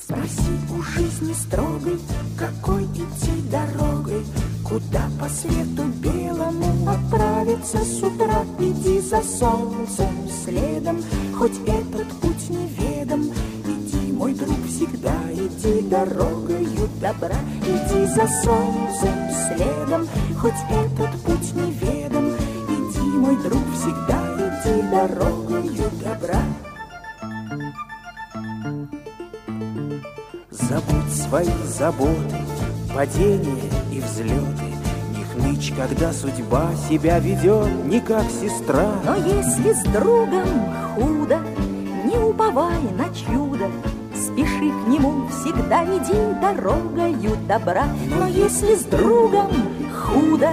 Спроси у жизни строгой, какой идти дорогой, Куда по свету белому отправиться с утра. Иди за солнцем следом, хоть этот путь неведом. Иди, мой друг, всегда иди дорогою добра. Иди за солнцем следом, хоть этот путь неведом. Иди, мой друг, всегда иди дорогою добра. Забудь свои заботы, падения и взлеты. Не хнычь, когда судьба себя ведет не как сестра. Но если с другом худо, не уповай на чудо, Спеши к нему, всегда иди дорогою добра. Но если с другом худо,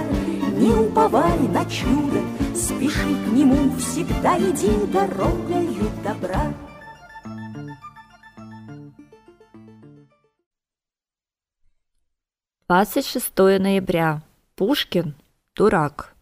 не уповай на чудо, Спеши к нему, всегда иди дорогою добра. 26 ноября. Пушкин – дурак.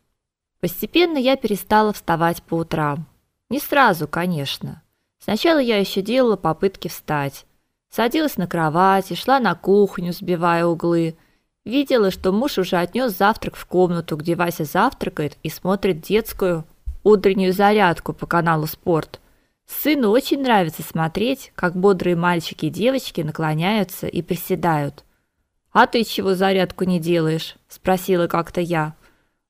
Постепенно я перестала вставать по утрам. Не сразу, конечно. Сначала я еще делала попытки встать. Садилась на кровать и шла на кухню, сбивая углы. Видела, что муж уже отнес завтрак в комнату, где Вася завтракает и смотрит детскую утреннюю зарядку по каналу Спорт. Сыну очень нравится смотреть, как бодрые мальчики и девочки наклоняются и приседают. А ты чего зарядку не делаешь? спросила как-то я.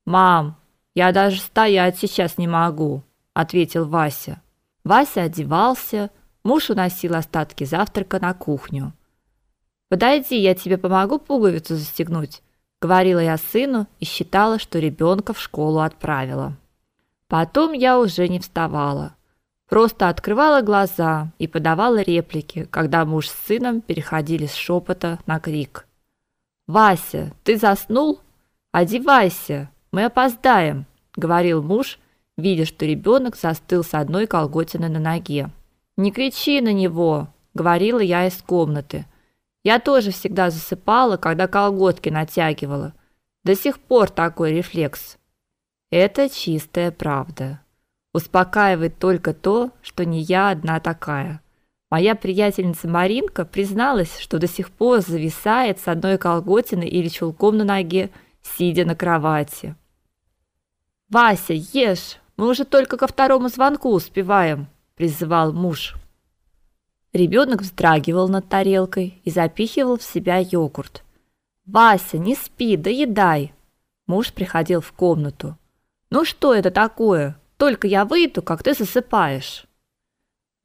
Мам, я даже стоять сейчас не могу, ответил Вася. Вася одевался, муж уносил остатки завтрака на кухню. Подойди, я тебе помогу пуговицу застегнуть, говорила я сыну и считала, что ребенка в школу отправила. Потом я уже не вставала. Просто открывала глаза и подавала реплики, когда муж с сыном переходили с шепота на крик. Вася, ты заснул? Одевайся, мы опоздаем, говорил муж, видя, что ребенок застыл с одной колготиной на ноге. Не кричи на него, говорила я из комнаты. Я тоже всегда засыпала, когда колготки натягивала. До сих пор такой рефлекс. Это чистая правда. Успокаивает только то, что не я одна такая. Моя приятельница Маринка призналась, что до сих пор зависает с одной колготиной или чулком на ноге, сидя на кровати. Вася, ешь, мы уже только ко второму звонку успеваем, призывал муж. Ребенок вздрагивал над тарелкой и запихивал в себя йогурт. Вася, не спи, доедай. Муж приходил в комнату. Ну что это такое? Только я выйду, как ты засыпаешь.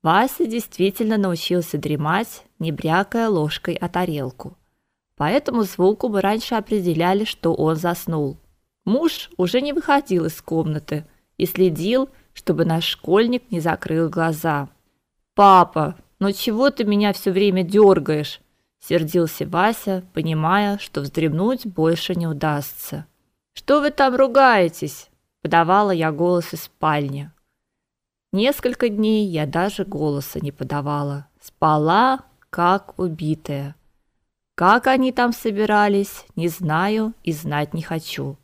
Вася действительно научился дремать, не брякая ложкой о тарелку. По этому звуку мы раньше определяли, что он заснул. Муж уже не выходил из комнаты и следил, чтобы наш школьник не закрыл глаза. Папа, ну чего ты меня все время дергаешь? сердился Вася, понимая, что вздремнуть больше не удастся. Что вы там ругаетесь? подавала я голос из спальни. Несколько дней я даже голоса не подавала. Спала, как убитая. Как они там собирались, не знаю и знать не хочу.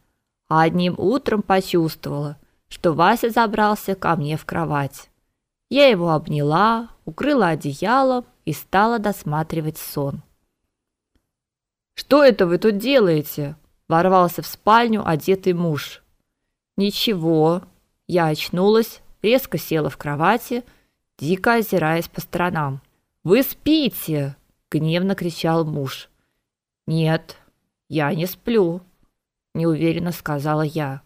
А одним утром почувствовала, что Вася забрался ко мне в кровать. Я его обняла, укрыла одеялом и стала досматривать сон. Что это вы тут делаете? ворвался в спальню одетый муж. Ничего. Я очнулась, резко села в кровати, дико озираясь по сторонам. "Вы спите?" гневно кричал муж. "Нет, я не сплю", неуверенно сказала я.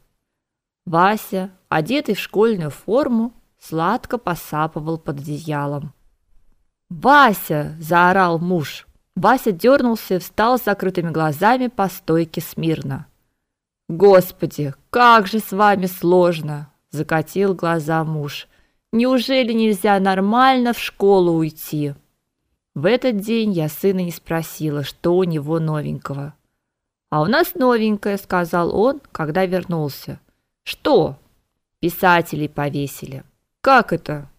Вася, одетый в школьную форму, сладко посапывал под одеялом. "Вася!" заорал муж. Вася дернулся и встал с закрытыми глазами по стойке смирно. Господи, как же с вами сложно, закатил глаза муж. Неужели нельзя нормально в школу уйти? В этот день я сына не спросила, что у него новенького. А у нас новенькое, сказал он, когда вернулся. Что? Писателей повесили. Как это?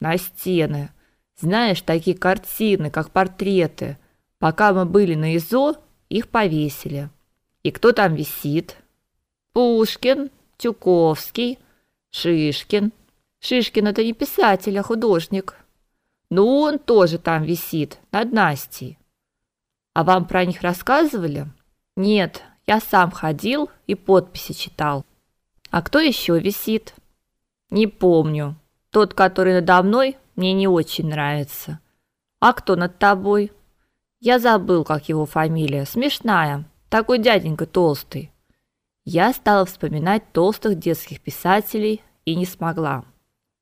На стены. Знаешь, такие картины, как портреты. Пока мы были на ИЗО, их повесили. И кто там висит? Пушкин, Тюковский, Шишкин, Шишкин это не писатель, а художник. Ну, он тоже там висит, над Настей. А вам про них рассказывали? Нет, я сам ходил и подписи читал. А кто еще висит? Не помню. Тот, который надо мной, мне не очень нравится. А кто над тобой? Я забыл, как его фамилия. Смешная. Такой дяденька толстый. Я стала вспоминать толстых детских писателей и не смогла.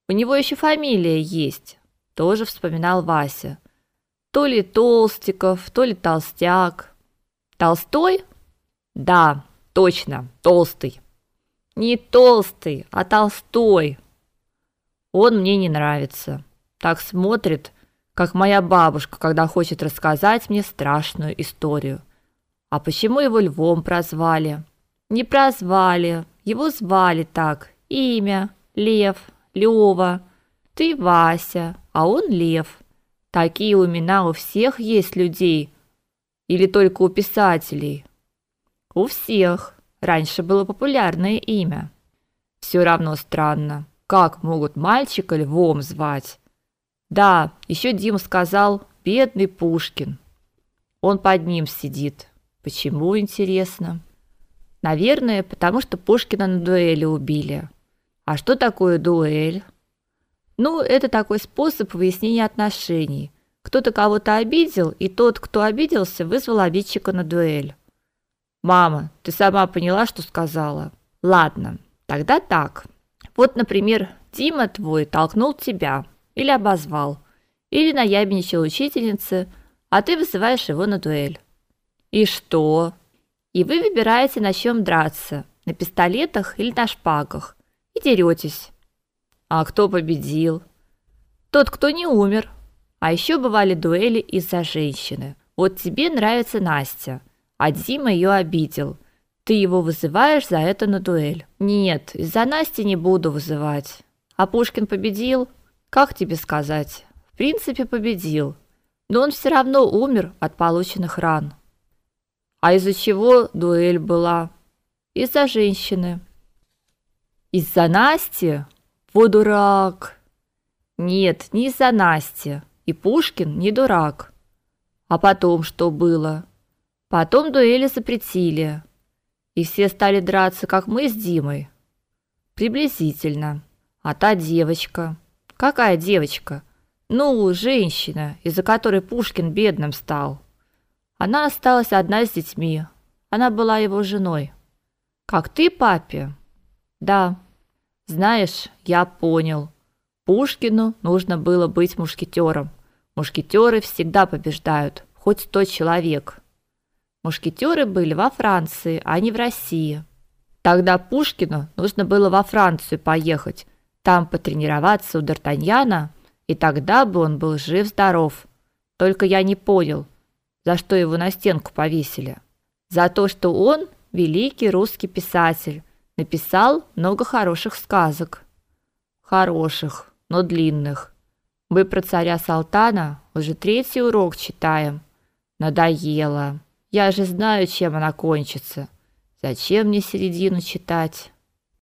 У него еще фамилия есть. Тоже вспоминал Вася. То ли Толстиков, то ли Толстяк. Толстой? Да, точно, толстый. Не толстый, а Толстой. Он мне не нравится. Так смотрит, как моя бабушка, когда хочет рассказать мне страшную историю. А почему его львом прозвали? Не прозвали, его звали так. Имя Лев, Лёва. Ты Вася, а он Лев. Такие имена у всех есть людей или только у писателей? У всех. Раньше было популярное имя. Все равно странно, как могут мальчика львом звать? Да, еще Дима сказал: "Бедный Пушкин". Он под ним сидит. Почему, интересно? Наверное, потому что Пушкина на дуэли убили. А что такое дуэль? Ну, это такой способ выяснения отношений. Кто-то кого-то обидел, и тот, кто обиделся, вызвал обидчика на дуэль. Мама, ты сама поняла, что сказала? Ладно, тогда так. Вот, например, Дима твой толкнул тебя или обозвал, или наябничал учительнице, а ты вызываешь его на дуэль. И что? И вы выбираете, на чем драться: на пистолетах или на шпагах, и деретесь. А кто победил? Тот, кто не умер. А еще бывали дуэли из-за женщины. Вот тебе нравится Настя, а Дима ее обидел. Ты его вызываешь за это на дуэль. Нет, из-за Насти не буду вызывать. А Пушкин победил? Как тебе сказать? В принципе, победил. Но он все равно умер от полученных ран. А из-за чего дуэль была? Из-за женщины. Из-за Насти? Во дурак. Нет, не из-за Насти. И Пушкин не дурак. А потом что было? Потом дуэли запретили. И все стали драться, как мы с Димой. Приблизительно. А та девочка? Какая девочка? Ну, женщина, из-за которой Пушкин бедным стал. Она осталась одна с детьми. Она была его женой. Как ты, папе? Да. Знаешь, я понял. Пушкину нужно было быть мушкетером. Мушкетеры всегда побеждают, хоть сто человек. Мушкетеры были во Франции, а не в России. Тогда Пушкину нужно было во Францию поехать, там потренироваться у Д'Артаньяна, и тогда бы он был жив-здоров. Только я не понял, за что его на стенку повесили. За то, что он великий русский писатель, написал много хороших сказок. Хороших, но длинных. Мы про царя Салтана уже третий урок читаем. Надоело. Я же знаю, чем она кончится. Зачем мне середину читать?